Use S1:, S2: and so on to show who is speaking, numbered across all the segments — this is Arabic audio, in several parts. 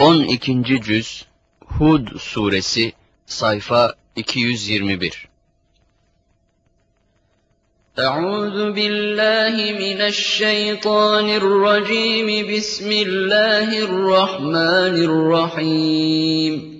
S1: 12. Cüz Hud Suresi Sayfa 221
S2: أعوذ بالله من الشيطان الرجيم بسم الله الرحمن الرحيم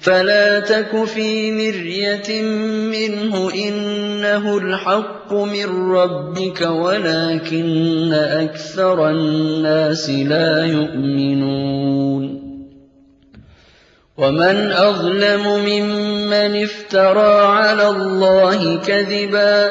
S2: فَلَا تَكُ فِي مِرْيَةٍ مِّنْهُ ۚ إِنَّهُ الْحَقُّ مِن رَّبِّكَ وَلَٰكِنَّ أَكْثَرَ النَّاسِ لَا يُؤْمِنُونَ. وَمَنْ أَظْلَمُ مِمَّنِ افْتَرَىٰ عَلَى اللَّهِ كَذِبًا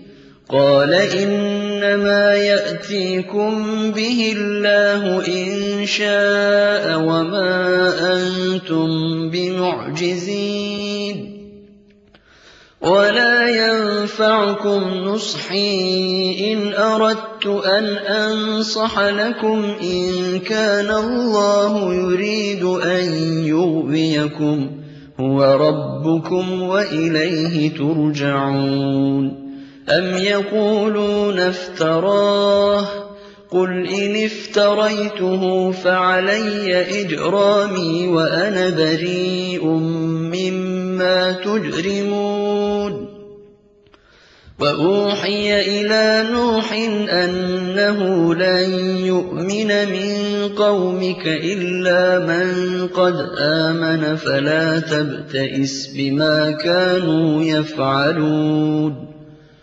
S2: قال إنما يأتيكم به الله إن شاء وما أنتم بمعجزين. ولا ينفعكم نصحي إن أردت أن أنصح لكم إن كان الله يريد أن يغويكم. هو ربكم وإليه ترجعون. أَمْ يَقُولُونَ افْتَرَاهُ ۖ قُلْ إِنِ افْتَرَيْتُهُ فَعَلَيَّ إِجْرَامِي وَأَنَا بَرِيءٌ مِّمَّا تُجْرِمُونَ وأوحي إلى نوح أنه لن يؤمن من قومك إلا من قد آمن فلا تبتئس بما كانوا يفعلون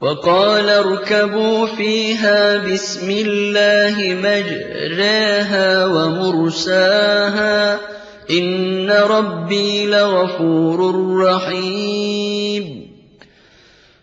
S2: وقال اركبوا فيها بسم الله مجراها ومرساها إن ربي لغفور رحيم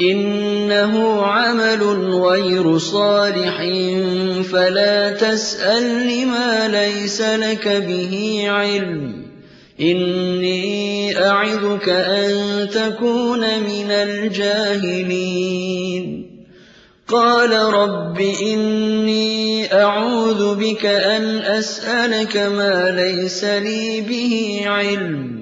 S2: إنه عمل غير صالح فلا تسأل لما ليس لك به علم. إني أعظك أن تكون من الجاهلين. قال رب إني أعوذ بك أن أسألك ما ليس لي به علم.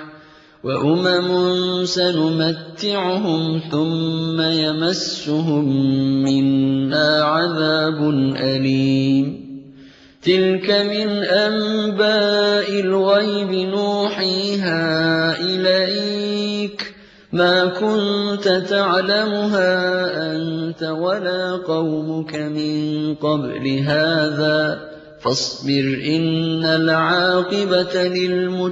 S2: وأمم سنمتعهم ثم يمسهم منا عذاب أليم. تلك من أنباء الغيب نوحيها إليك. ما كنت تعلمها أنت ولا قومك من قبل هذا. فاصبر إن العاقبة للمتقين.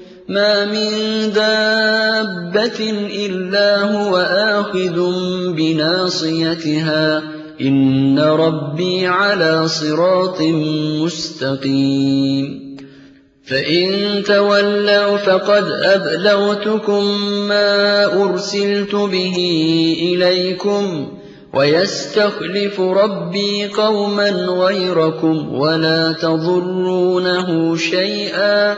S2: مَّا مِن دَابَّةٍ إِلَّا هُوَ آخِذٌ بِنَاصِيَتِهَا ۚ إِنَّ رَبِّي عَلَىٰ صِرَاطٍ مُّسْتَقِيمٍ فَإِن تَوَلَّوْا فَقَدْ أَبْلَغْتُكُم مَّا أُرْسِلْتُ بِهِ إِلَيْكُمْ وَيَسْتَخْلِفُ رَبِّي قَوْمًا غَيْرَكُمْ وَلَا تَضُرُّونَهُ شَيْئًا ۚ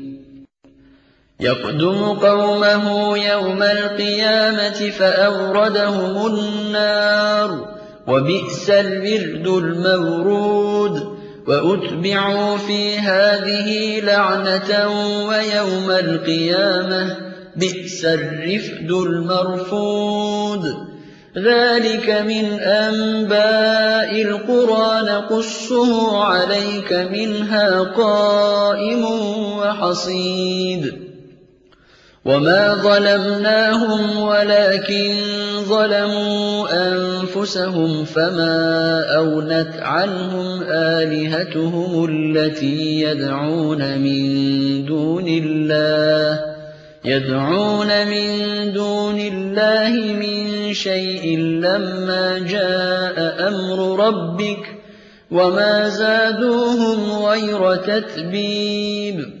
S2: يقدم قومه يوم القيامة فأوردهم النار وبئس الورد المورود. وأتبعوا في هذه لعنة ويوم القيامة بئس الرفد المرفود. ذلك من أنباء القرى نقصه عليك منها قائم وحصيد. وما ظلمناهم ولكن ظلموا أنفسهم فما أونت عنهم آلهتهم التي يدعون من دون الله يدعون من دون الله من شيء لما جاء أمر ربك وما زادوهم غير تتبيب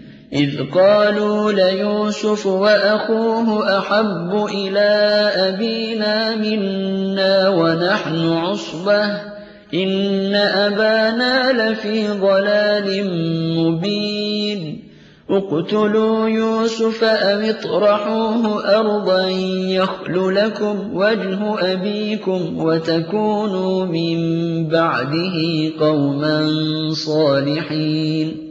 S2: إذ قالوا ليوسف وأخوه أحب إلى أبينا منا ونحن عصبة إن أبانا لفي ضلال مبين. اقتلوا يوسف أو اطرحوه أرضا يخل لكم وجه أبيكم وتكونوا من بعده قوما صالحين.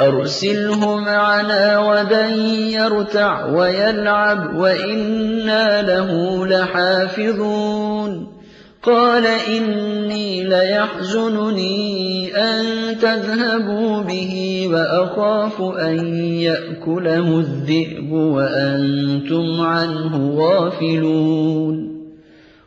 S2: أرسله معنا ودن يرتع ويلعب وإنا له لحافظون. قال إني ليحزنني أن تذهبوا به وأخاف أن يأكله الذئب وأنتم عنه غافلون.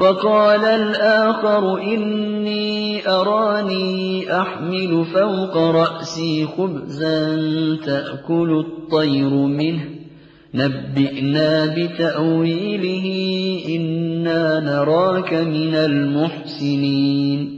S2: وقال الآخر إني أراني أحمل فوق رأسي خبزا تأكل الطير منه. نبئنا بتأويله إنا نراك من المحسنين.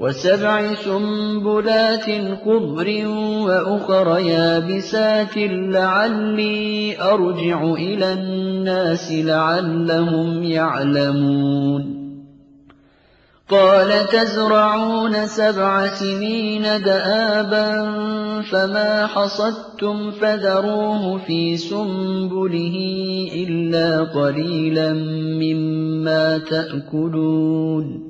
S2: وسبع سنبلات خضر وأخر يابسات لعلي أرجع إلى الناس لعلهم يعلمون. قال تزرعون سبع سنين دآبا فما حصدتم فذروه في سنبله إلا قليلا مما تأكلون.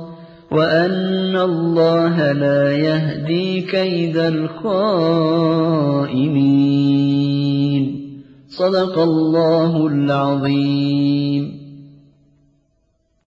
S2: وأن الله لا يهدي كيد الخائنين. صدق الله العظيم.